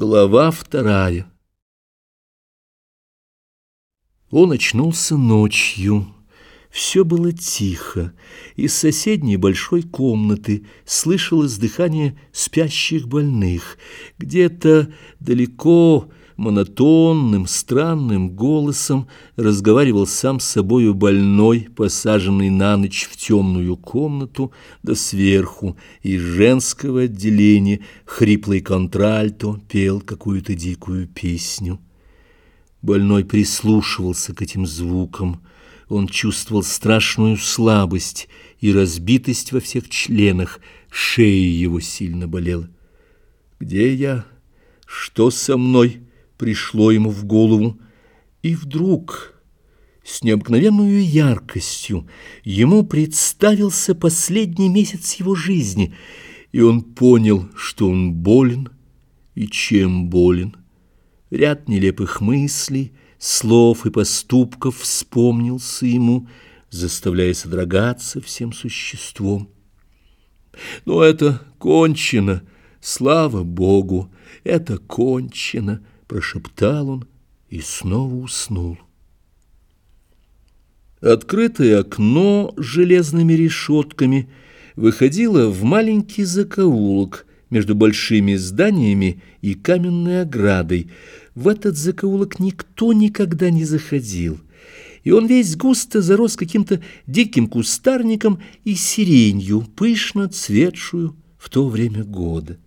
Глава вторая Он очнулся ночью. Все было тихо. Из соседней большой комнаты слышалось дыхание спящих больных. Где-то далеко монотонным, странным голосом разговаривал сам с собою больной, посаженный на ночь в темную комнату, да сверху из женского отделения хриплый контральто пел какую-то дикую песню. Больной прислушивался к этим звукам. Он чувствовал страшную слабость и разбитость во всех членах, шея его сильно болела. «Где я? Что со мной?» пришло ему в голову, и вдруг с необыкновенной яркостью ему представился последний месяц его жизни, и он понял, что он болен и чем болен. Ряд нелепых мыслей, слов и поступков вспомнился ему, заставляя содрогаться всем существом. Но это кончено, слава Богу, это кончено, прошептал он и снова уснул. Открытое окно с железными решетками выходило в маленький закоулок между большими зданиями и каменной оградой. В этот закоулок никто никогда не заходил, и он весь густо зарос каким-то диким кустарником и сиренью, пышно цветшую в то время года.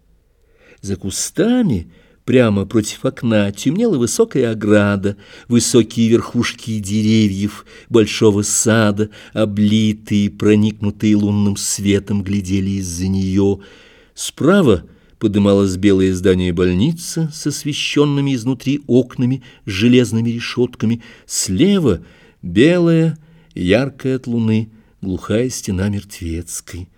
За кустами — Прямо против окна темнела высокая ограда, высокие верхушки деревьев большого сада, облитые, проникнутые лунным светом, глядели из-за нее. Справа подымалось белое здание больницы с освещенными изнутри окнами железными решетками. Слева белая, яркая от луны, глухая стена мертвецкой.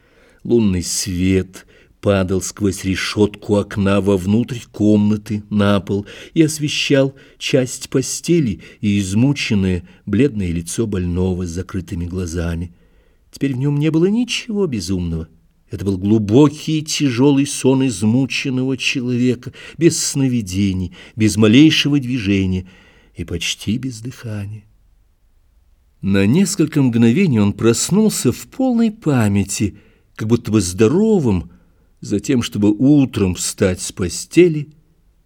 Лунный свет — падал сквозь решетку окна вовнутрь комнаты на пол и освещал часть постели и измученное бледное лицо больного с закрытыми глазами. Теперь в нем не было ничего безумного. Это был глубокий и тяжелый сон измученного человека, без сновидений, без малейшего движения и почти без дыхания. На несколько мгновений он проснулся в полной памяти, как будто бы здоровым, затем, чтобы утром встать с постели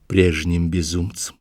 прежним безумцем.